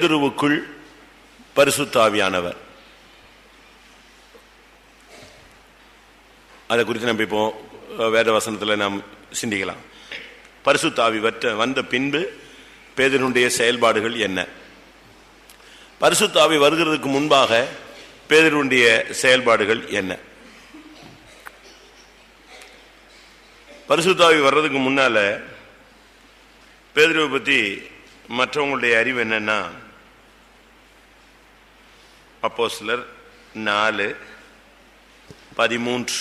பேதுருவுக்குள் பரிசுத்தாவியானவர். அதை குறித்து நம்ம இப்போ அஹ், வேத வசனத்தில் நாம் சிந்திக்கலாம். பரிசுத்தாவி வற்ற வந்த பின்பு பேதனுடைய செயல்பாடுகள் என்ன? பரிசுத்தாவி வருகிறதுக்கு முன்பாக பேதனுடைய செயல்பாடுகள் என்ன? பரிசுத்தாவி வர்றதுக்கு முன்னால பேதுருவை பற்றி மற்றவங்களுடைய அறிவு என்னன்னா அப்போஸ்தலர் நாலு பதிமூன்று.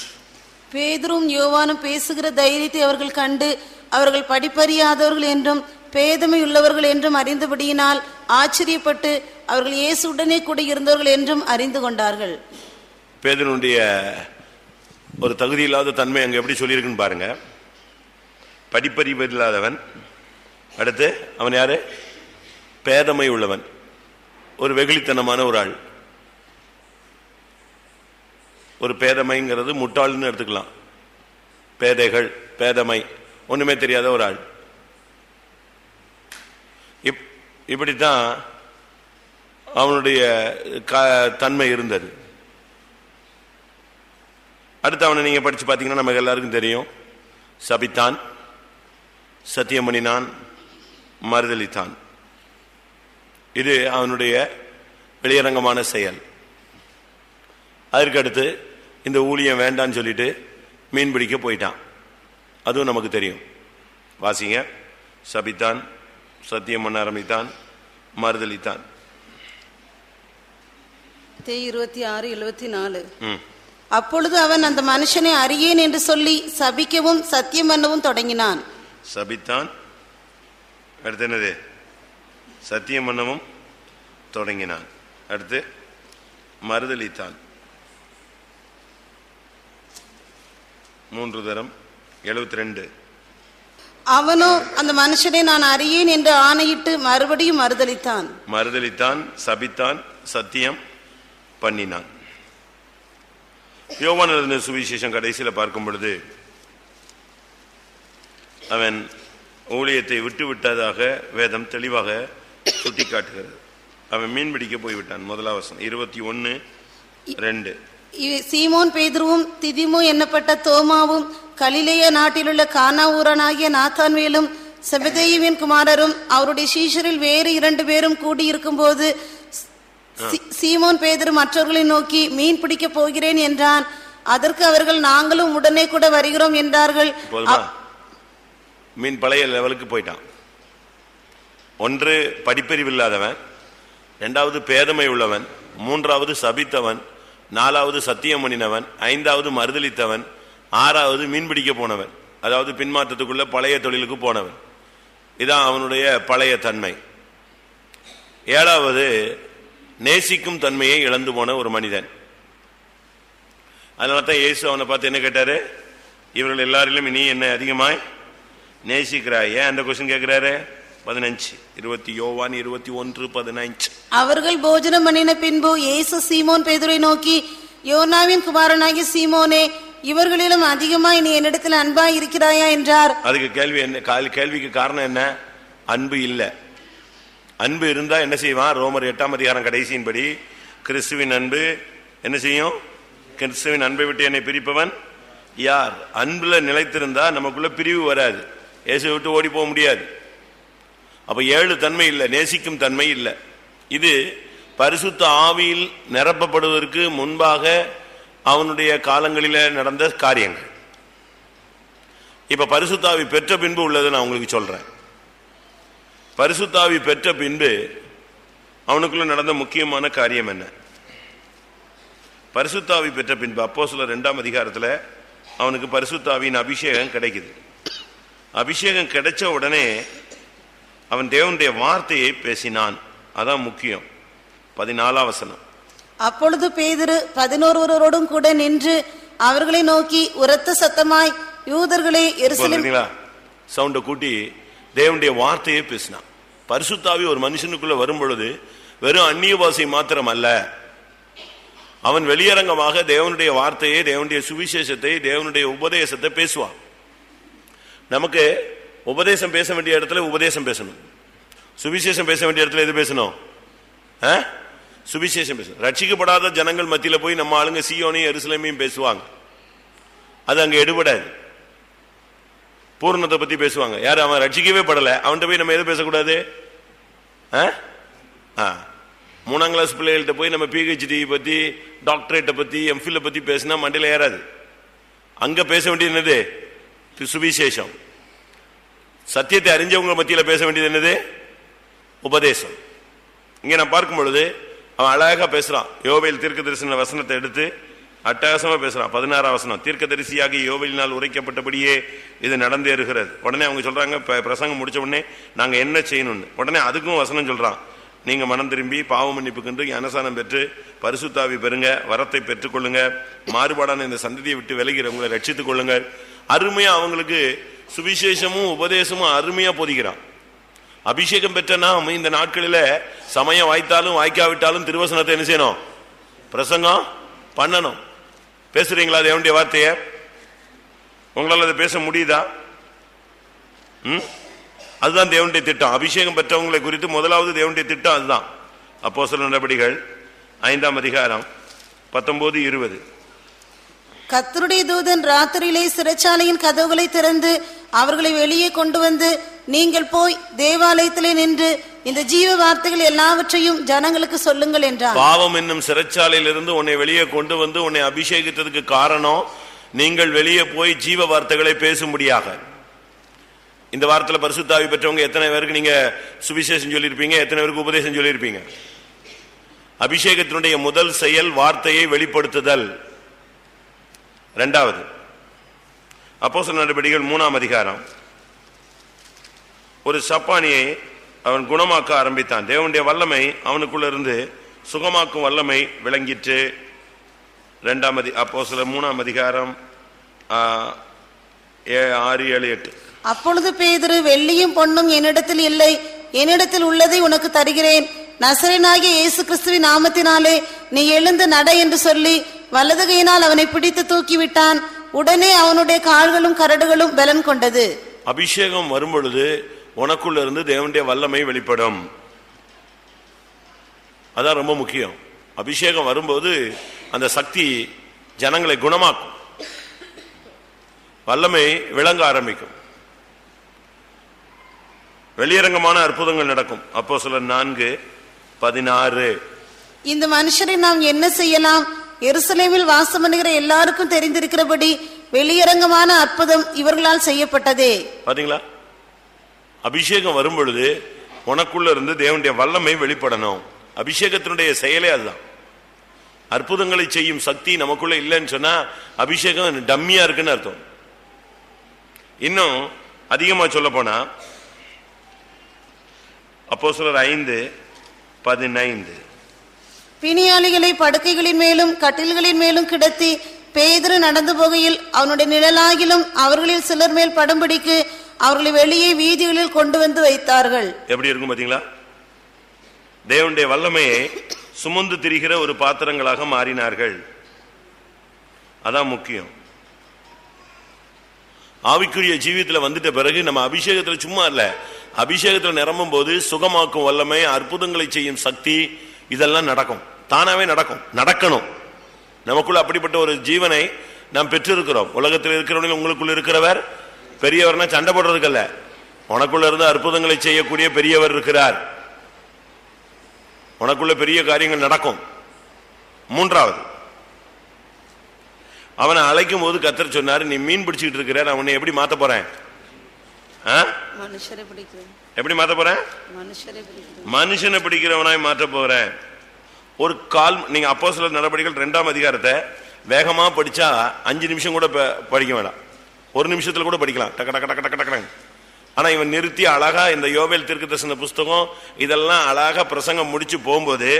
பேதுரும் யோவானும் பேசுகிற தைரியத்தை அவர்கள் கண்டு அவர்கள் படிப்பறியாதவர்கள் என்றும் பேதமை உள்ளவர்கள் என்றும் அறிந்தபடியினால் ஆச்சரியப்பட்டு அவர்கள் இயேசுடனே கூட இருந்தவர்கள் என்றும் அறிந்து கொண்டார்கள். பேதனுடைய ஒரு தகுதி இல்லாத தன்மை அங்க எப்படி சொல்லியிருக்குன்னு பாருங்க. படிப்பறிவு இல்லாதவன் அடுத்து அவன் யாரு? பேதமை உள்ளவன் ஒரு வெகுளித்தனமான ஒரு ஆள். ஒரு பேதமைங்கிறது முட்டாள்னு எடுத்துக்கலாம். பேதைகள் பேதமை ஒண்ணுமே தெரியாத ஒரு ஆள். இப்- இப்படித்தான் அவனுடைய க- தன்மை இருந்தது. அடுத்து அவனை நீங்க படிச்சு பார்த்தீங்கன்னா நமக்கு எல்லாருக்கும் தெரியும். சபித்தான் சத்தியமணினான் மறுதளித்தான் இது அவனுடைய வெளியரங்கமான செயல். அதற்கடுத்து இந்த ஊழியம் வேண்டான்னு சொல்லிட்டு மீன் பிடிக்க போயிட்டான். அதுவும் நமக்கு தெரியும். வாசிங்க. சபித்தான் சத்தியம் பண்ண ஆரம்பித்தான் மறுதளித்தான் இருபத்தி ஆறு எழுபத்தி நாலு. அப்பொழுது அவன் அந்த மனுஷனை அறியேன் என்று சொல்லி சபிக்கவும் சத்தியம் பண்ணவும் தொடங்கினான். சபித்தான் அடுத்து என்னது? சத்தியம் பண்ணவும் தொடங்கினான். அடுத்து மறுதளித்தான் மூன்று தரம் எழுபத்தி ரெண்டு அவனோ அந்த மனுஷனை நான் அறியேன் என்று ஆணையிட்டு மறுபடியும் மறுதளித்தான். மறுதளித்தான் சபித்தான் சத்தியம் பண்ணினான். யோவான் சுவிசேஷம் கடைசியில் பார்க்கும் பொழுது அவன் ஊழியத்தை விட்டு விட்டதாக வேதம் தெளிவாக சுட்டிக்காட்டுகிறது. அவன் மீன் பிடிக்க போய்விட்டான் முதலாவசம் இருபத்தி ஒன்னு ரெண்டு. சீமோன் பேதுருவும் திதிமு என்னப்பட்ட தோமாவும் கலிலேய நாட்டிலுள்ள கானா ஊரனாகிய நாத்தான்வேலும் செபதேயுவின் குமாரரும் அவருடைய சீஷரில் வேறு இரண்டு பேரும் கூடியிருக்கும் போது சீமோன் பேதுரு மற்றவர்களை நோக்கி மீன் பிடிக்க போகிறேன் என்றான். அதற்கு அவர்கள் நாங்களும் உடனே கூட வருகிறோம் என்றார்கள். மீன் பழைய லெவலுக்கு போயிட்டான். ஒன்று படிப்பறிவு இல்லாதவன் இரண்டாவது பேதமை உள்ளவன். மூன்றாவது சபித்தவன். நாலாவது சத்தியம் பண்ணினவன் ஐந்தாவது மறுதளித்தவன் ஆறாவது மீன் பிடிக்க போனவன் அதாவது பின்மாற்றத்துக்குள்ள பழைய தொழிலுக்கு போனவன். இதான் அவனுடைய பழைய தன்மை. ஏழாவது நேசிக்கும் தன்மையை இழந்து போன ஒரு மனிதன். அதனால தான் இயேசு அவனை பார்த்து என்ன கேட்டாரு? இவர்கள் எல்லாரிலும் நீ என்ன அதிகமாய் நேசிக்கிறாய். ஏன் அந்த கொஸ்டின் கேட்கிறாரு? பதினஞ்சு இருபத்தி யோவான் இருபத்தி ஒன்று பதினஞ்சு. அவர்கள் போஜனம் பண்ணின பின்பு இயேசு சீமோன் பேதுரை நோக்கி யோனாவின் குமாரனாகிய சீமோனே இவர்களிலும் அதிகமாய் நீ என்னிடத்தில் அன்பாய் இருக்கிறாயா என்றார். அதுக்கு கேள்வி என்ன கேள்விக்கு காரணம் என்ன? அன்பு இல்ல. அன்பு இருந்தா என்ன செய்வான்? ரோமர் எட்டாம் அதிகாரம் கடைசியின்படி கிறிஸ்துவின் அன்பு என்ன செய்யும்? கிறிஸ்துவின் அன்பை விட்டு என்னை பிரிப்பவன் யார்? அன்புல நிலைத்திருந்தா நமக்குள்ள பிரிவு வராது. இயேசு விட்டு ஓடி போக முடியாது. அப்ப ஏழு தன்மை இல்லை நேசிக்கும் தன்மை இல்லை. இது பரிசுத்த ஆவியில் நிரப்பப்படுவதற்கு முன்பாக அவனுடைய காலங்களில நடந்த காரியங்கள். இப்ப பரிசுத்தாவி பெற்ற பின்பு உள்ளதை நான் உங்களுக்கு சொல்றேன். பரிசுத்தாவி பெற்ற பின்பு அவனுக்குள்ள நடந்த முக்கியமான காரியம் என்ன? பரிசுத்தாவி பெற்ற பின்பு அப்போ சில ரெண்டாம் அதிகாரத்துல அவனுக்கு பரிசுத்தாவின் அபிஷேகம் கிடைக்குது. அபிஷேகம் கிடைச்ச உடனே அவன் தேவனுடைய வார்த்தையை பேசினான். அதான் முக்கியம். பதினாலாம் வசனம். அப்பொழுது பேதுரு பதினோருவரோடும் கூட நின்று அவர்களை நோக்கி உரத்த சத்தமாய் யூதர்களே சவுண்டை கூட்டி தேவனுடைய வார்த்தையே பேசினான். பரிசுத்தாவி ஒரு மனுஷனுக்குள்ள வரும் பொழுது வெறும் அந்நிய பாஷை மாத்திரம் அல்ல அவன் வெளியரங்கமாக தேவனுடைய வார்த்தையை தேவனுடைய சுவிசேஷத்தை தேவனுடைய உபதேசத்தை பேசுவான். நமக்கு உபதேசம் பேச வேண்டிய இடத்துல உபதேசம் பேசணும். சுவிசேஷம் பேச வேண்டிய இடத்துல எது பேசணும்? ஆ? சுவிசேஷம் பேசணும் ரட்சிக்கப்படாத ஜனங்கள் மத்தியில் போய் நம்ம ஆளுங்க சியோனையும் எருசலேமையும் பேசுவாங்க. அது அங்கே எடுபடாது. பூர்ணத்தை பத்தி பேசுவாங்க. யாரும் அவன் ரட்சிக்கவே படலை. அவன்கிட்ட போய் நம்ம எது பேசக்கூடாது? ஆ? ஆ. மூணாம் கிளாஸ் பிள்ளைகள்கிட்ட போய் நம்ம பிஹெச்டி பத்தி டாக்டரேட்டை பத்தி எம்ஃபில் பத்தி பேசினா மண்டியில் ஏறாது. அங்க பேச வேண்டியது என்னது? சுவிசேஷம். சத்தியத்தை அறிஞ்சவங்க மத்தியில் பேச வேண்டியது என்னது? உபதேசம். இங்க நான் பார்க்கும் பொழுது அவன் அழகா பேசுறான். யோவையில் தீர்க்க தரிசன வசனத்தை எடுத்து அட்டகாசமா பேசுறான். பதினாறாம் வசனம் தீர்க்க தரிசியாகி யோவையினால் உரைக்கப்பட்டபடியே இது நடந்தேறுகிறது உடனே அவங்க சொல்றாங்க பிரசங்கம் முடிச்ச உடனே நாங்க என்ன செய்யணும்னு. உடனே அதுக்கும் வசனம் சொல்றான். நீங்க மனம் திரும்பி பாவ மன்னிப்புக்கென்று ஞானசானம் பெற்று பரிசுத்தாவி பெறுங்க வரத்தை பெற்றுக்கொள்ளுங்க மாறுபாடான இந்த சந்ததியை விட்டு விலகிறவங்களை ரட்சித்துக் கொள்ளுங்கள். அருமையா அவங்களுக்கு சுவிசேஷமும் உபதேசமும் அருமையா பொதிக்கிறான். அபிஷேகம் பெற்ற நாம் இந்த நாட்களில சமயம் வாய்த்தாலும் வாய்க்காவிட்டாலும் திருவசனத்தை என்ன செய்யணும்? பிரசங்கம் பண்ணணும். பேசுறீங்களா தேவனுடைய வார்த்தைய? உங்களால் அதை பேச முடியுதா? ம்? அதுதான் தேவனுடைய திட்டம். அபிஷேகம் பெற்றவங்களை குறித்து முதலாவது தேவனுடைய திட்டம் அதுதான். அப்போ சில நடவடிக்கைகள் ஐந்தாம் அதிகாரம் பத்தொன்பது இருபது. கத்தருடைய தூதன் ராத்திரியிலே சிறைச்சாலையின் கதவுகளை திறந்து அவர்களை வெளியே கொண்டு வந்து நீங்கள் போய் தேவாலயத்திலே நின்று இந்த ஜீவ வார்த்தைகள் எல்லாவற்றையும் ஜனங்களுக்கு சொல்லுங்கள் என்றார் பாவம் என்னும் சிறைச்சாலையிலிருந்து உன்னை வெளியே கொண்டு வந்து உன்னை அபிஷேகித்ததுக்கு காரணம் நீங்கள் வெளியே போய் ஜீவ வார்த்தைகளை பேசும்படியாக. இந்த வாரத்தில் பரிசுத்தாவி பெற்றவங்க எத்தனை பேருக்கு நீங்க சுவிசேஷம் சொல்லியிருப்பீங்க எத்தனை பேருக்கு உபதேசம் சொல்லியிருப்பீங்க? அபிஷேகத்தினுடைய முதல் செயல் வார்த்தையை வெளிப்படுத்துதல். ரெண்டாவது. அப்போ சில நடவடிக்கைகள் மூணாம் அதிகாரம். ஒரு சப்பானியை அவன் குணமாக்க ஆரம்பித்தான். தேவனுடைய வல்லமை அவனுக்குள்ள இருந்து சுகமாக்கும் வல்லமை விளங்கிற்று. ரெண்டாம் அதி அப்போ சில மூணாம் அதிகாரம் ஏ- ஆறு ஏழு எட்டு. அப்பொழுது பேதுரு வெள்ளியும் பொண்ணும் என்னிடத்தில் இல்லை. என்னிடத்தில் உள்ளதை உனக்கு தருகிறேன். நசரனாகிய இயேசு கிறிஸ்துவின் நாமத்தினாலே நீ எழுந்து நட என்று சொல்லி வலது கையினால் அவனை பிடித்து தூக்கிவிட்டான். உடனே அவனுடைய கால்களும் கரடுகளும் பலன் கொண்டது. அபிஷேகம் வரும்பொழுது உனக்குள்ள இருந்து தேவனுடைய வல்லமை வெளிப்படும். அதான் ரொம்ப முக்கியம். அபிஷேகம் வரும்போது அந்த சக்தி ஜனங்களை குணமாக்கும். வல்லமை விளங்க ஆரம்பிக்கும். வெளியரங்கமான அற்புதங்கள் நடக்கும். அப்போ சில நான்கு பதினாறு. இந்த மனுஷரை நாம் என்ன செய்யலாம்? எருசலேமில் வாசம் பண்ணுகிற எல்லாருக்கும் தெரிந்திருக்கிறபடி வெளியரங்கமான அற்புதம் இவர்களால் செய்யப்பட்டதே. பாத்தீங்களா? அபிஷேகம் வரும் பொழுது உனக்குள்ள இருந்து தேவனுடைய வல்லமை வெளிப்படணும். அபிஷேகத்தினுடைய செயலே அதுதான். அற்புதங்களை செய்யும் சக்தி நமக்குள்ள இல்லைன்னு சொன்னா அபிஷேகம் டம்மியா இருக்குன்னு அர்த்தம். இன்னும் அதிகமா சொல்ல போனா அப்போ ஐந்து பதினைந்து. பிணியாளிகளை படுக்கைகளின் மேலும் கட்டில்களின் மேலும் கிடத்தி பேதிரு நடந்து போகையில் அவனுடைய நிழலாகிலும் அவர்களில் சிலர் மேல் படும்படிக்கு அவர்களை வெளியே வீதிகளில் கொண்டு வந்து வைத்தார்கள். எப்படி இருக்கும் பாத்தீங்களா தேவனுடைய வல்லமையை சுமந்து திரிகிற ஒரு பாத்திரங்களாக மாறினார்கள். அதான் முக்கியம். ஆவிக்குரிய ஜீவியத்தில் வந்துட்ட பிறகு நம்ம அபிஷேகத்துல சும்மா இல்லை. அபிஷேகத்தில் நிரம்பும் போது சுகமாக்கும் வல்லமை அற்புதங்களை செய்யும் சக்தி இதெல்லாம் நடக்கும். தானாவே நடக்கும். நடக்கணும். நமக்குள்ள அப்படிப்பட்ட ஒரு ஜீவனை நாம் பெற்றிருக்கிறோம். உலகத்தில் இருக்கிறவங்க உங்களுக்குள்ள இருக்கிறவர் பெரியவர்னா சண்டை போடுறதுக்கல்ல. உனக்குள்ள இருந்து அற்புதங்களை செய்யக்கூடிய பெரியவர் இருக்கிறார். உனக்குள்ள பெரிய காரியங்கள் நடக்கும். மூன்றாவது அவனை அழைக்கும் போது கத்தர் சொன்னார் நீ மீன் பிடிச்சிட்டு இருக்கிற நான் உன்னை எப்படி மாத்த போறேன்? எப்படி மாத்த போறேன் மனுஷனை பிடிக்கிறவனாய் மாற்ற போறேன் ஒரு கால் நீங்க அப்போ சில நடவடிக்கைகள் ரெண்டாம் அதிகாரத்தை வேகமா படிச்சா அஞ்சு நிமிஷம் கூட படிக்க வேண்டாம் ஒரு நிமிஷத்துல கூட படிக்கலாம். டக்கு டக்கு டக்கு டக்கு டக்கு ஆனா இவன் நிறுத்தி அழகா இந்த யோவேல் தீர்க்கதரிசன புஸ்தகம் இதெல்லாம் அழகா பிரசங்கம் முடிச்சு போகும்போது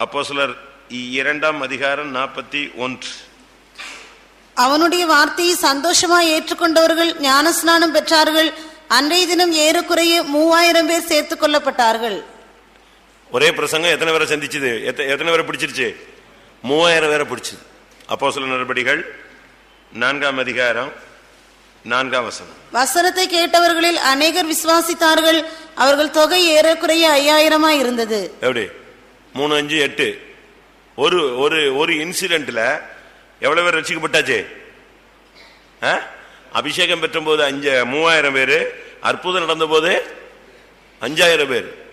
அப்போ சிலர் இரண்டாம் அதிகாரம் நாற்பத்தி ஒன்று. அவனுடைய வார்த்தையை சந்தோஷமாய் ஏற்றுக்கொண்டவர்கள் ஞானஸ்நானம் பெற்றார்கள். அன்றைய தினம் ஏறக்குறைய மூவாயிரம் பேர் சேர்த்துக் கொள்ளப்பட்டார்கள் ஒரே பிரசங்கம் எத்தனை பேரை சந்திச்சது? எத்த- எத்தனை பேரை பிடிச்சிருச்சு? மூவாயிரம் பேரை பிடிச்சது. அப்போ சில நடவடிக்கைகள் நான்காம் அதிகாரம் நான்காம் வசனம். வசனத்தை கேட்டவர்களில் அநேகர் விசுவாசித்தார்கள். அவர்கள் தொகை ஏறக்குறைய ஐயாயிரமாய் இருந்தது. எப்படி? மூணு அஞ்சு எட்டு. ஒரு ஒரு ஒரு இன்சிடென்ட்ல எவ்வளவு பேர் ரசிக்கப்பட்டாச்சு? ஆ? அபிஷேகம் பெற்ற போது அஞ்சு மூவாயிரம் பேர் அற்புதம் நடந்த போது அஞ்சாயிரம் பேர்.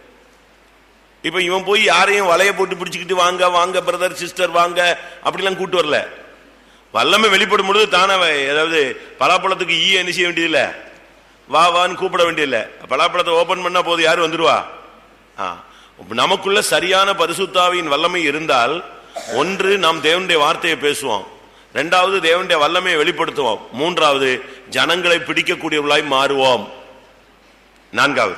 இப்ப இவன் போய் யாரையும் வலைய போட்டு பிடிச்சுக்கிட்டு வாங்க வாங்க பிரதர் சிஸ்டர் வாங்க அப்படிலாம் கூட்டு வரல. வல்லமை வெளிப்படும் பொழுது தானே ஏதாவது பலாப்பழத்துக்கு ஈ என்ன செய்ய வேண்டியதில்ல? வா வான்னு கூப்பிட வேண்டியதில்ல. பலாப்பழத்தை ஓபன் பண்ணா போது யார் வந்துருவா? ஆ. நமக்குள்ள சரியான பரிசுத்தாவின் வல்லமை இருந்தால் ஒன்று நாம் தேவனுடைய வார்த்தையை பேசுவோம். ரெண்டாவது தேவனுடைய வல்லமையை வெளிப்படுத்துவோம். மூன்றாவது ஜனங்களை பிடிக்கக்கூடியவர்களாய் மாறுவோம். நான்காவது.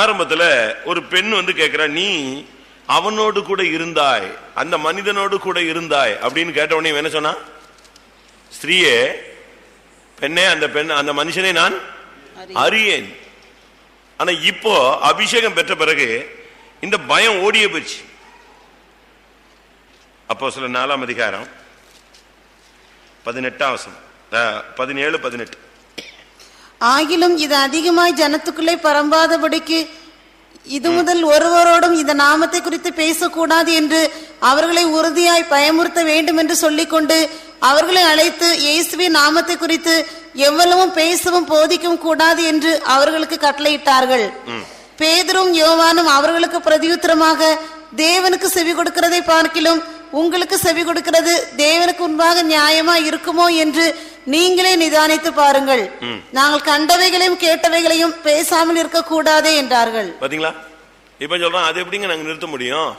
ஆரம்பத்துல ஒரு பெண் வந்து கேட்கிறா நீ அவனோடு கூட இருந்தாய் அந்த மனிதனோடு கூட இருந்தாய் அப்படின்னு கேட்ட உடனே இவன் என்ன சொன்னா ஸ்திரீயே பெண்ணே அந்த பெண் அந்த மனுஷனை நான் அறியேன். ஆனா இப்போ அபிஷேகம் பெற்ற பிறகு இந்த பயம் ஓடிய போச்சு. அப்போ சில நாலாம் அதிகாரம் பதினெட்டாம் வசனம். அஹ், பதினேழு பதினெட்டு. ஆகிலும் இது அதிகமாய் ஜனத்துக்குள்ளே பரம்பாதபடிக்கு இது முதல் ஒருவரோடும் இந்த நாமத்தை குறித்து பேசக்கூடாது என்று அவர்களை உறுதியாய் பயமுறுத்த வேண்டும் என்று சொல்லிக்கொண்டு அவர்களை அழைத்து இயேசுவின் நாமத்தை குறித்து எவ்வளவும் பேசவும் போதிக்கவும் கூடாது என்று அவர்களுக்கு கட்டளையிட்டார்கள். பேதரும் யோவானும் அவர்களுக்கு பிரதியுத்தரமாக தேவனுக்கு செவி கொடுக்கிறதை பார்க்கிலும் உங்களுக்கு செவி கொடுக்கிறது தேவனுக்கு முன்பாக நியாயமா இருக்குமோ என்று நீங்களே நிதானித்து பாருங்கள். நாங்கள் கண்டவைகளையும் கேட்டவைகளையும் பேசாமல் இருக்கக்கூடாதே என்றார்கள். பாத்தீங்களா? இப்ப சொல்றான் அது எப்படிங்க நாங்க நிறுத்த முடியும்?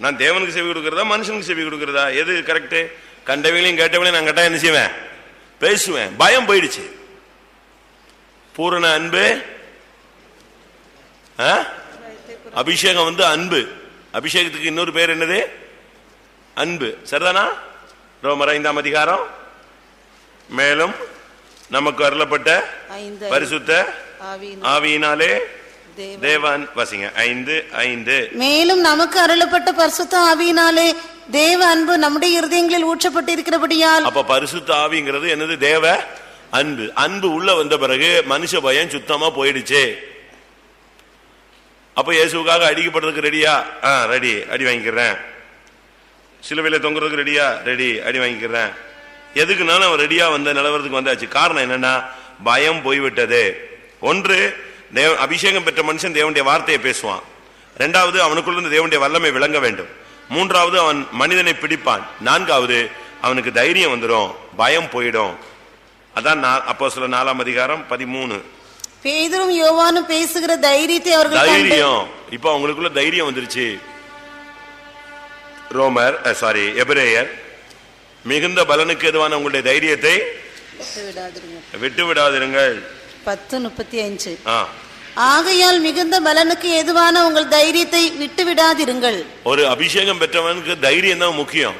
நான் தேவனுக்கு செவி கொடுக்கறதா மனுஷனுக்கு செவி கொடுக்கறதா? எது கரெக்ட் கண்டவங்களையும் கேட்டவங்களையும் நான் கட்டா என்ன செய்வேன்? பேசுவேன். பயம் போயிடுச்சு. பூரண அன்பு ஆ? அபிஷேகம் வந்து அன்பு. அபிஷேகத்துக்கு இன்னொரு பேர் என்னது? அன்பு. சரிதானா? ரோமர் ஐந்தாம் அதிகாரம். மேலும் நமக்கு அருளப்பட்ட பரிசுத்த ஆவியின் ஆவியினாலே தேவ- தேவன் வசிங்க. ஐந்து ஐந்து. மேலும் நமக்கு அருளப்பட்ட பரிசுத்த ஆவியினாலே தேவ அன்பு நம்முடைய இருதயங்களில் ஊற்றப்பட்டிருக்கிறபடியால் அப்ப பரிசுத்த ஆவிங்கிறது என்னது? தேவ அன்பு. அன்பு உள்ள வந்த பிறகு மனுஷ பயம் சுத்தமா போயிடுச்சு. அப்ப இயேசுக்காக அடிக்கப்படுறதுக்கு ரெடியா ரெடி அடி வாங்கிக்கிறேன். சிலுவையில தொங்குறதுக்கு ரெடியா ரெடி அடி வாங்கிக்கிறேன். எதுக்குனாலும் அவன் ரெடியா வந்த நிலவரத்துக்கு வந்தாச்சு. காரணம் என்னன்னா பயம் போய்விட்டது. ஒன்று தேவ அபிஷேகம் பெற்ற மனுஷன் தேவனுடைய வார்த்தையை பேசுவான். ரெண்டாவது அவனுக்குள்ள இருந்து தேவனுடைய வல்லமை விளங்க வேண்டும். மூன்றாவது அவன் மனிதனை பிடிப்பான். நான்காவது அவனுக்கு தைரியம் வந்துடும் பயம் போயிடும். அதான் அப்போ சில நாலாம் அதிகாரம் பதிமூணு. பேதரும் யோவானும் பேசுகிற தைரியத்தை அவர்கள் தைரியம். இப்ப அவங்களுக்குள்ள தைரியம் வந்துருச்சு. ரோமர் சாரி எபிரேயர். மிகுந்த பலனுக்கு எதுவான உங்களுடைய தைரியத்தை? விட்டு விடாதிருங்கள் பத்து முப்பத்தி அஞ்சு. ஆகையால் மிகுந்த பலனுக்கு எதுவான உங்கள் தைரியத்தை விட்டு விடாதிருங்கள் ஒரு அபிஷேகம் பெற்றவனுக்கு தைரியம் தான் முக்கியம்.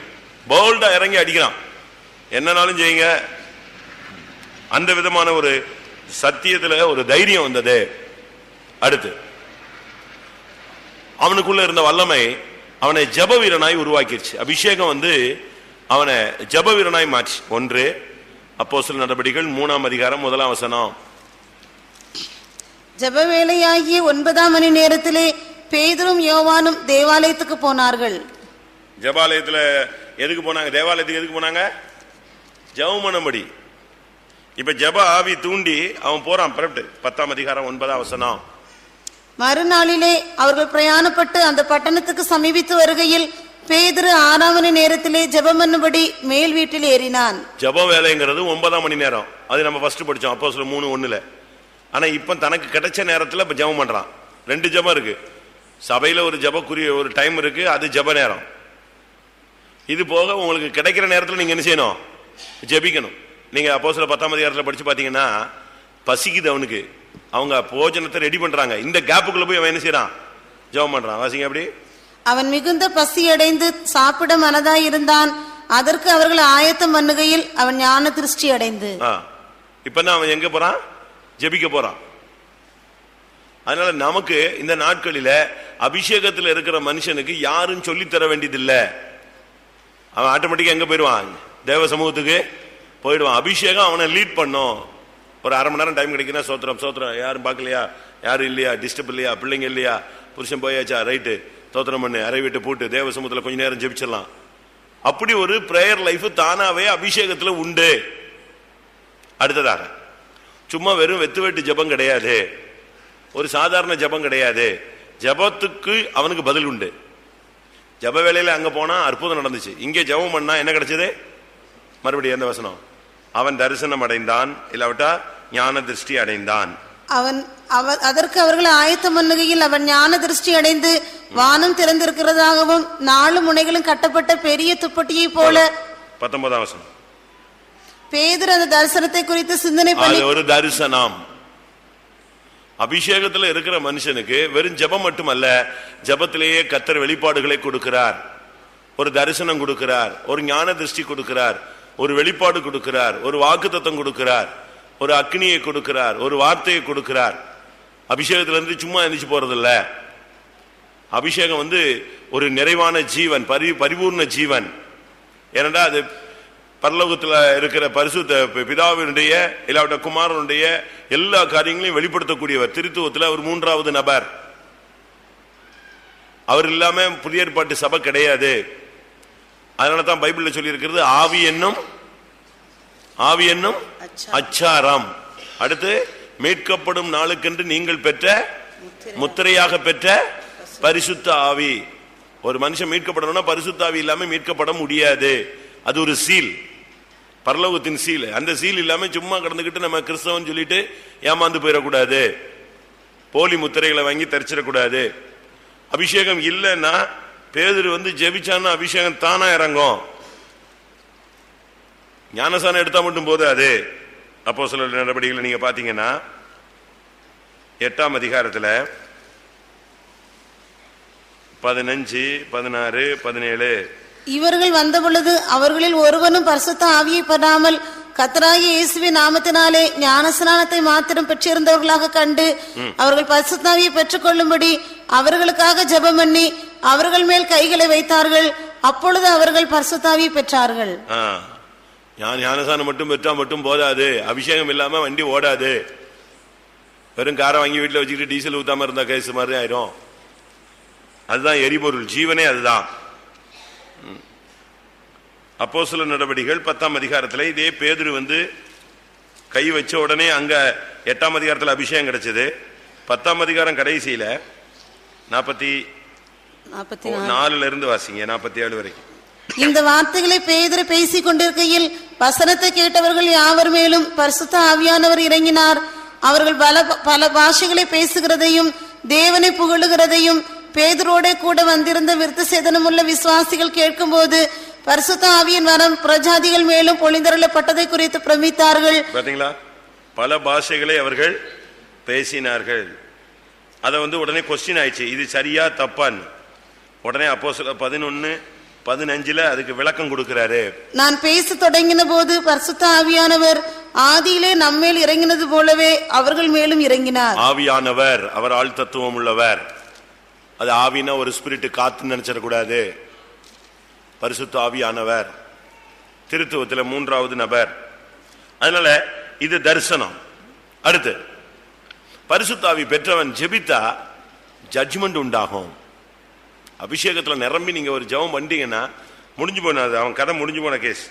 போல்டா இறங்கி அடிக்கிறான். என்னனாலும் செய்யுங்க. அந்த விதமான ஒரு சத்தியத்துல ஒரு தைரியம் வந்தது. அடுத்து. அவனுக்குள்ள இருந்த வல்லமை அவனை ஜப வீரனாய் உருவாக்கிடுச்சு அபிஷேகம் வந்து அவனை ஜப வீரனாய் மாற்றி. ஒன்று அப்போஸ்தலர் நடவடிக்கைகள் மூணாம் அதிகாரம் முதலாம் வசனம். ஜெப வேளையாகிய ஒன்பதாம் மணி நேரத்திலே பேதரும் யோவானும் தேவாலயத்துக்கு போனார்கள். ஜபாலயத்துல எதுக்கு போனாங்க? தேவாலயத்துக்கு எதுக்கு போனாங்க? ஜெபம் பண்ணும்படி. இப்ப ஜப ஆவி தூண்டி அவன் போறான் புறப்பட்டு. பத்தாம் அதிகாரம் ஒன்பதாம் வசனம். மறுநாளிலே அவர்கள் பிரயாணப்பட்டு அந்த பட்டணத்துக்கு சமீபித்து வருகையில் பேதுரு ஆறாம் மணி நேரத்திலே ஜெபம் பண்ணும்படி மேல் வீட்டில் ஏறினான். ஜப வேலைங்கிறது ஒன்பதாம் மணி நேரம். அது நம்ம ஃபர்ஸ்ட் படிச்சோம். அப்போ சொல்ல மூணு ஒண்ணுல. ஆனா இப்ப தனக்கு கிடைச்ச நேரத்துல இப்ப ஜெபம் பண்றான். ரெண்டு ஜெபம் இருக்கு. சபையில ஒரு ஜபக்குரிய ஒரு டைம் இருக்கு. அது ஜெப நேரம். இது போக உங்களுக்கு கிடைக்கிற நேரத்தில் நீங்க என்ன செய்யணும்? ஜெபிக்கணும். நீங்க அப்போ சில பத்தாம் அதிகாரத்துல படிச்சு பாத்தீங்கன்னா பசிக்குது அவனுக்கு. அவங்க போஜனத்தை ரெடி பண்றாங்க. இந்த கேப்புக்குள்ள போய் அவன் என்ன செய்யறான் ஜெபம் பண்றான். வாசிங்க அப்படி. அவன் மிகுந்த பசியடைந்து சாப்பிட மனதாய் இருந்தான். அதற்கு அவர்கள் ஆயத்தம் பண்ணுகையில் அவன் ஞான திருஷ்டி அடைந்து. இப்ப அவன் எங்க போறான்? ஜெபிக்க போறான். அதனால நமக்கு இந்த நாட்களில அபிஷேகத்துல இருக்கிற மனுஷனுக்கு யாரும் சொல்லித் தர வேண்டியதில்லை. அவன் ஆட்டோமேட்டிக்கா எங்க போயிடுவான்? தேவ சமூகத்துக்கு போயிடுவான். அபிஷேகம் அவனை லீட் பண்ணும். ஒரு அரை மணி நேரம் டைம் கிடைக்குன்னா சோத்திரம் சோத்திரம். யாரும் பார்க்கலையா? யாரும் இல்லையா? டிஸ்டர்ப் இல்லையா? பிள்ளைங்க இல்லையா? புருஷன் போயாச்சா? ரைட்டு சோத்திரம் பண்ணு. அரை விட்டு பூட்டு. தேவ கொஞ்சம் கொஞ்ச நேரம் ஜெபிச்சிடலாம். அப்படி ஒரு பிரேயர் லைஃப் தானாவே அபிஷேகத்தில் உண்டு. அடுத்ததாக சும்மா வெறும் வெத்து வெட்டு ஜெபம் கிடையாது. ஒரு சாதாரண ஜெபம் கிடையாது. ஜெபத்துக்கு அவனுக்கு பதில் உண்டு. ஜெப வேலையில் அங்கே போனால் அற்புதம் நடந்துச்சு. இங்கே ஜெபம் பண்ணால் என்ன கிடைச்சது? மறுபடியும் எந்த வசனம்? அவன் தரிசனம் அடைந்தான் இல்லாவிட்டா ஞான திருஷ்டி அடைந்தான். அவன் அவ அதற்கு அவர்கள் ஆயத்தம் பண்ணுகையில் அவன் ஞான திருஷ்டி அடைந்து வானம் திறந்திருக்கிறதாகவும் நாலு முனைகளும் கட்டப்பட்ட பெரிய துப்பட்டியை போல பத்தொன்பதாம் வசனம். பேதர் அந்த தரிசனத்தை குறித்து சிந்தனை பண்ணி ஒரு தரிசனம். அபிஷேகத்துல இருக்கிற மனுஷனுக்கு வெறும் ஜெபம் மட்டுமல்ல ஜெபத்திலேயே கத்தர் வெளிப்பாடுகளை கொடுக்கிறார். ஒரு தரிசனம் கொடுக்கிறார் ஒரு ஞான திருஷ்டி கொடுக்கிறார் ஒரு வெளிப்பாடு கொடுக்கிறார் ஒரு வாக்குத்தத்தம் கொடுக்கிறார். ஒரு அக்னியை கொடுக்கிறார் ஒரு வார்த்தையை கொடுக்கிறார். அபிஷேகத்திலிருந்து சும்மா எந்திரிச்சு போறதில்ல. அபிஷேகம் வந்து ஒரு நிறைவான ஜீவன் பரி பரிபூர்ண ஜீவன். ஏனென்றா அது பரலோகத்தில் இருக்கிற பரிசுத்த பிதாவினுடைய இல்லாவிட்ட குமாரனுடைய எல்லா காரியங்களையும் வெளிப்படுத்தக்கூடியவர் திருத்துவத்தில் அவர் மூன்றாவது நபர். அவர் இல்லாம புதிய ஏற்பாட்டு சபை கிடையாது. அதனால தான் பைபிளில் சொல்லியிருக்கிறது ஆவி என்னும் ஆவி என்னும் அச்சாரம். அடுத்து மீட்கப்படும் நாளுக்கென்று நீங்கள் பெற்ற முத்திரையாக பெற்ற பரிசுத்த ஆவி. ஒரு மனுஷன் மீட்கப்படணும்னா பரிசுத்த ஆவி இல்லாம மீட்கப்பட முடியாது. அது ஒரு சீல். பரலோகத்தின் சீல். அந்த சீல் இல்லாம சும்மா கடந்துகிட்டு நம்ம கிறிஸ்தவன் சொல்லிட்டு ஏமாந்து போயிடக்கூடாது. போலி முத்திரைகளை வாங்கி தரிச்சிடக்கூடாது. அபிஷேகம் இல்லைன்னா பேதுரு வந்து ஜெபிச்சான்னா அபிஷேகம் தானா இறங்கும். ஞானசானம் எடுத்தா மட்டும் போதாது. அப்போ சில நடவடிக்கைகளை நீங்க பாத்தீங்கன்னா எட்டாம் அதிகாரத்துல பதினஞ்சு பதினாறு பதினேழு. இவர்கள் வந்தபொழுது அவர்களில் ஒருவனும் பரிசுத்த ஆவியை பெறாமல் கத்தராகிய இயேசுவின் நாமத்தினாலே ஞானஸ்நானத்தை மாத்திரம் பெற்றிருந்தவர்களாக கண்டு அவர்கள் பரிசுத்தாவியை பெற்றுக்கொள்ளும்படி அவர்களுக்காக ஜெபம் பண்ணி அவர்கள் மேல் கைகளை வைத்தார்கள். அப்பொழுது அவர்கள் பரிசுத்தாவியை பெற்றார்கள். ஞான ஞானசானம் மட்டும் பெற்றா மட்டும் போதாது. அபிஷேகம் இல்லாம வண்டி ஓடாது. வெறும் காரை வாங்கி வீட்டுல வச்சுக்கிட்டு டீசல் ஊத்தாம இருந்தா கேஸ் மாதிரி ஆயிரும். அதுதான் எரிபொருள். ஜீவனே அதுதான். அப்போ சில நடவடிக்கைகள் பத்தாம் அதிகாரத்துல இதே பேதுரு வந்து கை வச்ச உடனே அங்க எட்டாம் அதிகாரத்துல அபிஷேகம் கிடைச்சது. பத்தாம் அதிகாரம் கடைசியில நாற்பத்தி நாற்பத்தி நாலு. நாலுல இருந்து வாசிங்க நாற்பத்தி ஏழு வரைக்கும். இந்த வார்த்தைகளை பேதர் பேசிக் கொண்டிருக்கையில் வசனத்தை கேட்டவர்கள் யாவர் மேலும் பரிசுத்த ஆவியானவர் இறங்கினார். அவர்கள் பல பல பாஷைகளை பேசுகிறதையும் தேவனை புகழுகிறதையும் பேதரோட கூட வந்திருந்த விருத்த சேதனமுள்ள விசுவாசிகள் கேட்கும்போது பரிசுத்த ஆவியின் வரம் பிரஜாதிகள் மேலும் பொழிந்தரப்பட்டதை குறித்து பிரமித்தார்கள். பாத்தீங்களா? பல பாஷைகளை அவர்கள் பேசினார்கள். அதை வந்து உடனே கொஸ்டின் ஆயிடுச்சு. இது சரியா தப்பான்னு. உடனே அப்போ பதினொன்று பதினஞ்சுல அதுக்கு விளக்கம் கொடுக்கிறாரு. நான் பேசத் தொடங்கின போது பரிசுத்த ஆவியானவர் ஆதியிலே நம்மேல் இறங்கினது போலவே அவர்கள் மேலும் இறங்கினார். ஆவியானவர் அவர் ஆள் தத்துவம் உள்ளவர். அது ஆவினா ஒரு ஸ்பிரிட் காத்து நினைச்சிடக்கூடாது பரிசுத்த ஆவியானவர். திருத்துவத்துல மூன்றாவது நபர். அதனால இது தரிசனம். அடுத்து பரிசுத்தாவி பெற்றவன் ஜெபித்தா ஜட்ஜ்மெண்ட் உண்டாகும். அபிஷேகத்துல நிரம்பி நீங்க ஒரு ஜெபம் பண்ணிட்டீங்கன்னா முடிஞ்சு போனது அவன் கதை முடிஞ்சு போன கேஸ்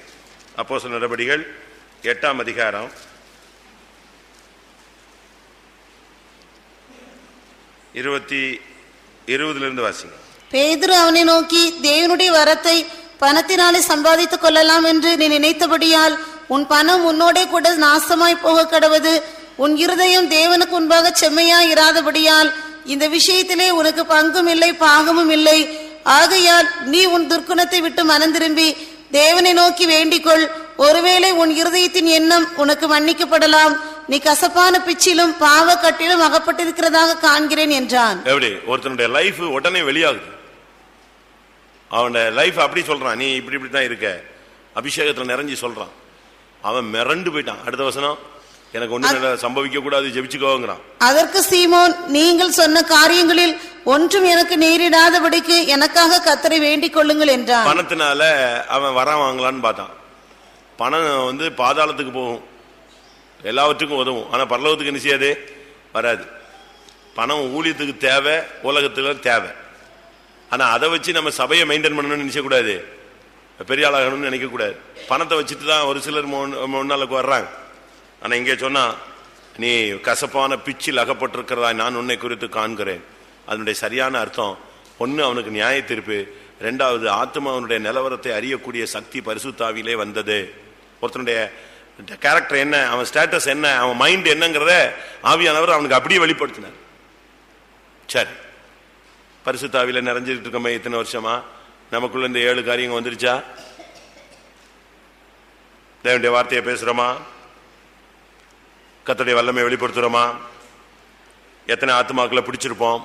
அப்போ சில நடவடிக்கைகள் எட்டாம் அதிகாரம். இருபத்தி இருபதுல இருந்து வாசிங்க. பேதுரு அவனை நோக்கி தேவனுடைய வரத்தை பணத்தினாலே சம்பாதித்துக் கொள்ளலாம் என்று நீ நினைத்தபடியால் உன் பணம் உன்னோடே கூட நாசமாய் போக கடவது. உன் இருதயம் தேவனுக்கு முன்பாக செம்மையாய் இராதபடியால் இந்த விஷயத்திலே உனக்கு பங்கும் இல்லை பாகமும் இல்லை. ஆகையால் நீ உன் துர்க்குணத்தை விட்டு மனந்திரும்பி தேவனை நோக்கி வேண்டிக்கொள். ஒருவேளை உன் இருதயத்தின் எண்ணம் உனக்கு மன்னிக்கப்படலாம். நீ கசப்பான பிச்சிலும் பாவக்கட்டிலும் அகப்பட்டிருக்கிறதாக காண்கிறேன் என்றான். எப்படி? ஒருத்தனுடைய லைஃப் உடனே வெளியாகுது. அவனுடைய லைஃப் அப்படி சொல்றான். நீ இப்படி இப்படி தான் இருக்க. அபிஷேகத்துல நிறைஞ்சு சொல்றான். அவன் மிரண்டு போயிட்டான். அடுத்த வசனம் எனக்கு ஒண்ணு சம்பவிக்க கூடாது ஜெபிச்சுக்கோங்கிறான். அதற்கு சீமோன் நீங்கள் சொன்ன காரியங்களில் ஒன்றும் எனக்கு நேரிடாதபடிக்கு எனக்காக கத்தரை வேண்டிக் கொள்ளுங்கள் என்றான். பணத்தினால அவன் வரம் வாங்கலான்னு பார்த்தான். பணம் வந்து பாதாளத்துக்கு போகும். எல்லாவற்றுக்கும் உதவும். ஆனா பரலோகத்துக்கு என்ன செய்யாது? வராது. பணம் ஊழியத்துக்கு தேவை உலகத்துல தேவை. ஆனா அதை வச்சு நம்ம சபையை மெயின்டைன் பண்ணணும்னு நினைக்கக்கூடாது. பெரிய ஆளாகணும்னு நினைக்கக்கூடாது. பணத்தை வச்சுட்டு தான் ஒரு சிலர் முன்- முன்னாலுக்கு வர்றாங்க. ஆனால் இங்கே சொன்னா நீ கசப்பான பிச்சில் அகப்பட்டிருக்கிறதா நான் உன்னை குறித்து காண்கிறேன். அதனுடைய சரியான அர்த்தம் ஒன்று அவனுக்கு நியாய தீர்ப்பு ரெண்டாவது ஆத்மாவனுடைய நிலவரத்தை அறியக்கூடிய சக்தி பரிசுத்தாவிலே வந்தது. ஒருத்தனுடைய கேரக்டர் என்ன அவன் ஸ்டேட்டஸ் என்ன அவன் மைண்ட் என்னங்கிறத ஆவியானவர் அவனுக்கு அப்படியே வெளிப்படுத்தினார். சரி. பரிசுத்தாவில நிறைஞ்சிட்டு இருக்கோமே இத்தனை வருஷமா? நமக்குள்ள இந்த ஏழு காரியங்கள் வந்துருச்சா? தேவனுடைய வார்த்தையை பேசுறோமா? கத்தடைய வல்லமை வெளிப்படுத்துகிறோமா எத்தனை ஆத்மாக்களை பிடிச்சிருப்போம்?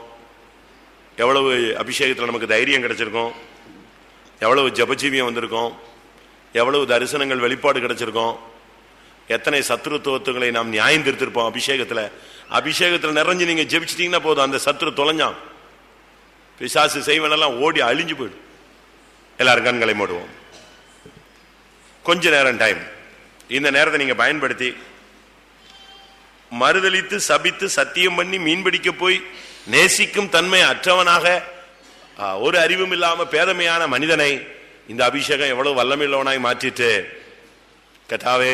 எவ்வளவு அபிஷேகத்தில் நமக்கு தைரியம் கிடச்சிருக்கோம்? எவ்வளவு ஜபஜீவியம் வந்திருக்கும்? எவ்வளவு தரிசனங்கள் வெளிப்பாடு கிடச்சிருக்கோம்? எத்தனை சத்ருத்துவத்துகளை நாம் நியாயம் திருத்திருப்போம் அபிஷேகத்தில்? அபிஷேகத்தில் நிறைஞ்சு நீங்கள் ஜெபிச்சிட்டிங்கன்னா போதும் அந்த சத்ரு தொலைஞ்சான். பிசாசு செய்வனெல்லாம் ஓடி அழிஞ்சு போயிடும் எல்லாரும் கண்களை மூடுவோம். கொஞ்ச நேரம் டைம் இந்த நேரத்தை நீங்கள் பயன்படுத்தி மறுதலித்து சபித்து சத்தியம் பண்ணி மீன்பிடிக்க போய் நேசிக்கும் தன்மை அற்றவனாக ஒரு அறிவும் இல்லாம பேதமையான மனிதனை இந்த அபிஷேகம் எவ்வளவு வல்லமில்லவனாய் மாற்றிட்டு கட்டாவே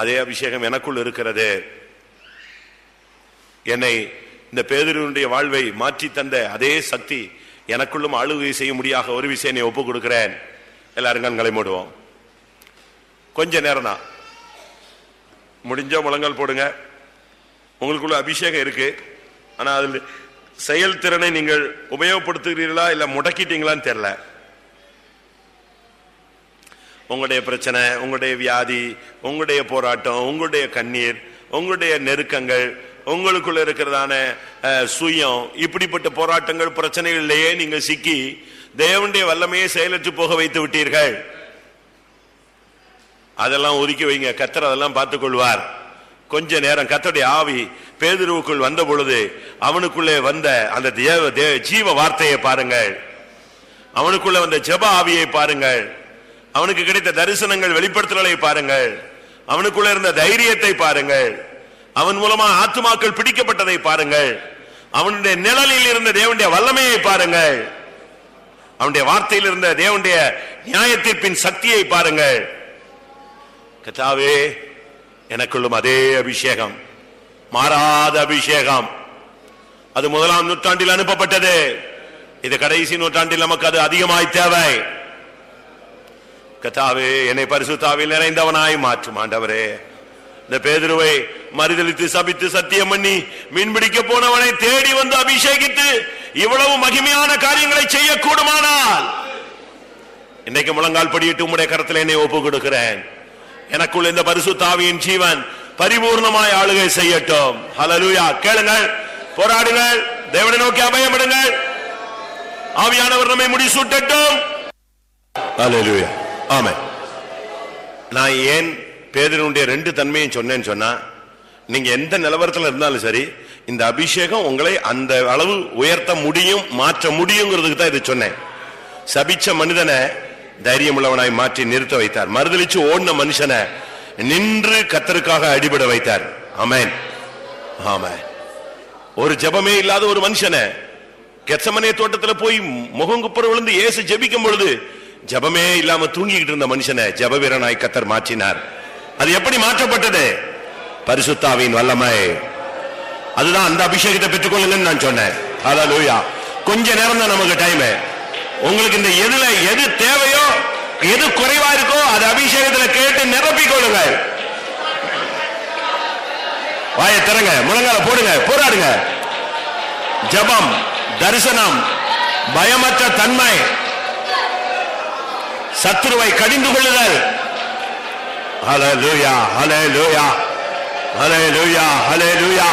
அதே அபிஷேகம் எனக்குள் இருக்கிறது. என்னை இந்த பேதருடைய வாழ்வை மாற்றி தந்த அதே சக்தி எனக்குள்ளும் ஆளுகை செய்ய முடியாத ஒரு விஷயம் நீ ஒப்பு கொடுக்கிறேன். எல்லாரும் கண்களை மூடுவோம். கொஞ்ச நேரம் தான் முடிஞ்ச முழங்கல் போடுங்க. உங்களுக்குள்ள அபிஷேகம் இருக்கு. ஆனா அதில் செயல்திறனை நீங்கள் உபயோகப்படுத்துகிறீர்களா இல்ல முடக்கிட்டீங்களான்னு தெரியல. உங்களுடைய பிரச்சனை உங்களுடைய வியாதி உங்களுடைய போராட்டம் உங்களுடைய கண்ணீர் உங்களுடைய நெருக்கங்கள் உங்களுக்குள்ள இருக்கிறதான சுயம் இப்படிப்பட்ட போராட்டங்கள் பிரச்சனைகளிலேயே நீங்க சிக்கி தேவனுடைய வல்லமையை செயலற்று போக வைத்து விட்டீர்கள். அதெல்லாம் ஒதுக்கி வைங்க. கத்தர் அதெல்லாம் பார்த்துக் கொள்வார். கொஞ்ச நேரம் கத்தருடைய ஆவி பேதுருவுக்குள் வந்த பொழுது அவனுக்குள்ளே வந்த அந்த தேவ தேவ ஜீவ வார்த்தையை பாருங்கள். அவனுக்குள்ள வந்த ஜெப ஆவியை பாருங்கள். அவனுக்கு கிடைத்த தரிசனங்கள் வெளிப்படுத்தலை பாருங்கள். அவனுக்குள்ள இருந்த தைரியத்தை பாருங்கள். அவன் மூலமா ஆத்துமாக்கள் பிடிக்கப்பட்டதை பாருங்கள். அவனுடைய நிழலில் இருந்த தேவனுடைய வல்லமையை பாருங்கள். அவனுடைய வார்த்தையில் இருந்த தேவனுடைய நியாயத்தீர்ப்பின் சக்தியை பாருங்கள். கதாவே எனக்குள்ளும் அதே அபிஷேகம். மாறாத அபிஷேகம். அது முதலாம் நூற்றாண்டில் அனுப்பப்பட்டது. இது கடைசி நூற்றாண்டில் நமக்கு அது அதிகமாய் தேவை. கத்தாவே என்னை பரிசுத்தாவில் நிறைந்தவனாய் மாற்றும் ஆண்டவரே. இந்த பேதுருவை மறுதளித்து சபித்து சத்தியம் பண்ணி மீன்பிடிக்க போனவனை தேடி வந்து அபிஷேகித்து இவ்வளவு மகிமையான காரியங்களை செய்யக்கூடுமானால் இன்னைக்கு முழங்கால் படியிட்டு உங்களுடைய கரத்தில் என்னை ஒப்பு கொடுக்கிறேன் எனக்குள் இந்த பரிசுத்தாவியின் ஜீவன் பரிபூர்ணமாய் ஆளுகை செய்யட்டும். ஹலலூயா கேளுங்கள். போராடுங்கள். தேவனை நோக்கி அபயப்படுங்கள் ஆவியானவர் நம்மை முடிசூட்டட்டும். ஹலலூயா ஆமே நான் ஏன் பேதனுடைய ரெண்டு தன்மையும் சொன்னேன்னு சொன்னா நீங்க எந்த நிலவரத்துல இருந்தாலும் சரி இந்த அபிஷேகம் உங்களை அந்த அளவு உயர்த்த முடியும் மாற்ற முடியுங்கிறதுக்கு தான் இது சொன்னேன். சபிச்ச மனிதனை தைரியமுள்ளவனாய் மாற்றி நிறுத்த வைத்தார். மறுதளிச்சு ஓடின மனுஷனை நின்று கத்தருக்காக அடிபட வைத்தார். ஆமேன். ஆமா ஒரு ஜெபமே இல்லாத ஒரு மனுஷனை கெச்சமனே தோட்டத்துல போய் முகங்குப்புற விழுந்து இயேசு ஜபிக்கும் பொழுது ஜெபமே இல்லாம தூங்கிக்கிட்டு இருந்த மனுஷனை ஜப வீரனாய் கத்தர் மாற்றினார். அது எப்படி மாற்றப்பட்டது? பரிசுத்தாவின் வல்லமை. அதுதான் அந்த அபிஷேகத்தை பெற்றுக்கொள்ளுங்கன்னு நான் சொன்னேன். ஹalleluya கொஞ்ச நேரம் தான் நமக்கு டைம் உங்களுக்கு இந்த எதுல எது தேவையோ எது குறைவா இருக்கோ அது அபிஷேகத்துல கேட்டு நிரப்பிக் கொள்ளுங்கள் வாயை திறங்க முழங்கால போடுங்க போராடுங்க. ஜபம் தரிசனம் பயமற்ற தன்மை சத்துருவை கடிந்து கொள்ளுதல். ஹலே லோயா ஹலே லூயா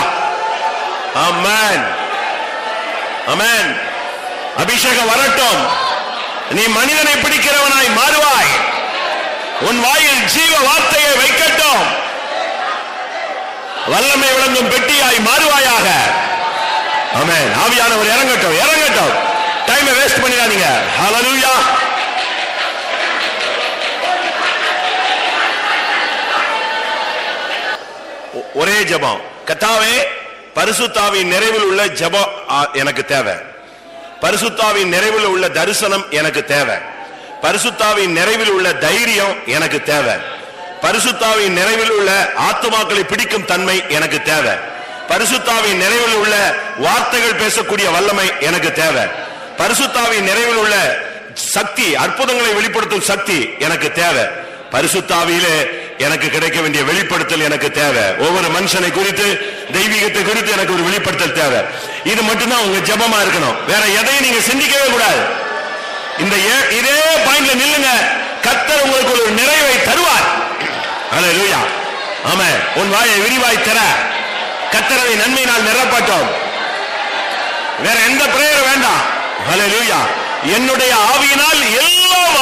அமன் அமேன் அபிஷேகம் வரட்டும். நீ மனிதனை பிடிக்கிறவனாய் மாறுவாய். உன் வாயில் ஜீவ வார்த்தையை வைக்கட்டும். வல்லமை விளங்கும் பெட்டியாய் மாறுவாயாக. ஆமென். ஆவியானவர் இறங்கட்டும் இறங்கட்டும். டைமை வேஸ்ட் பண்ணிடாதீங்க. ஹalleluya ஒரே ஜெபம். கத்தாவே பரிசுத்தாவின் நிறைவில் உள்ள ஜெபம் எனக்கு தேவை. பரிசுத்தாவின் நிறைவில் உள்ள தரிசனம் எனக்கு தேவை. பரிசுத்தாவின் நிறைவில் உள்ள தைரியம் எனக்கு தேவை. பரிசுத்தாவின் நிறைவில் உள்ள ஆத்துமாக்களை பிடிக்கும் தன்மை எனக்கு தேவை. பரிசுத்தாவின் நிறைவில் உள்ள வார்த்தைகள் பேசக்கூடிய வல்லமை எனக்கு தேவை. பரிசுத்தாவின் நிறைவில் உள்ள சக்தி அற்புதங்களை வெளிப்படுத்தும் சக்தி எனக்கு தேவை. பரிசுத்தாவியிலே எனக்கு கிடைக்க வேண்டிய வெளிப்படுத்தல் எனக்கு தேவை. ஒவ்வொரு மனுஷனை குறித்து தெய்வீகத்தை குறித்து எனக்கு ஒரு வெளிப்படுத்தல் தேவை. இது மட்டும்தான் உங்க ஜெபமா இருக்கணும். வேற எதையும் நீங்க சிந்திக்கவே கூடாது. இந்த ஏ- இதே பாயிண்ட்ல நில்லுங்க. கத்தர் உங்களுக்கு ஒரு நிறைவை தருவார். அல்லேலூயா ஆமே உன் வாயை விரிவாய் தர. கத்தரவை நன்மையினால் நிரப்பட்டோம். வேற எந்த பிரேயர் வேண்டாம். அல்லேலூயா என்னுடைய ஆவியினால் எல்லாம்